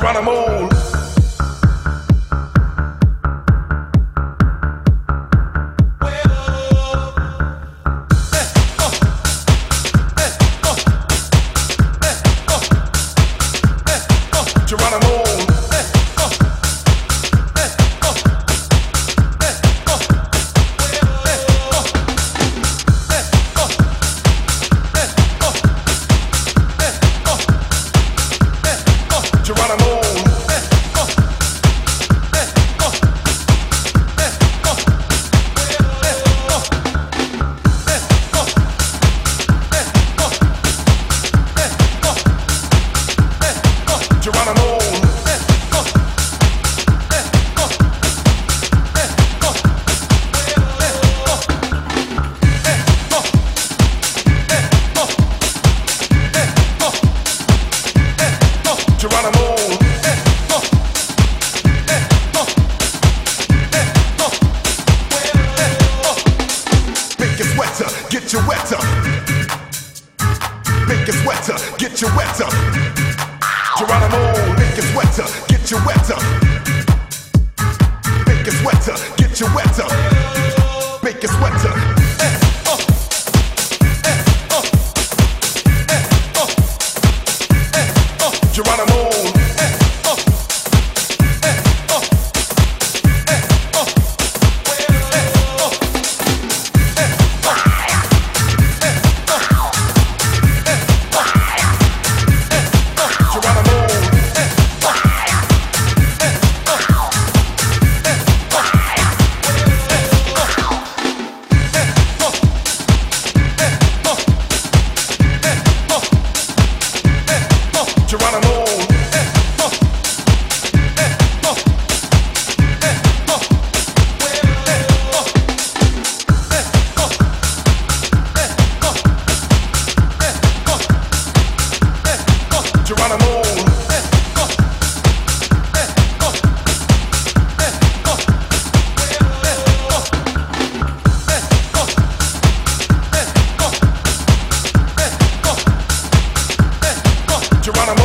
Geronimo. Geronimo. wetter. Make it wetter, get you wetter. Geronimo, make it wetter, get you wetter. Geronimo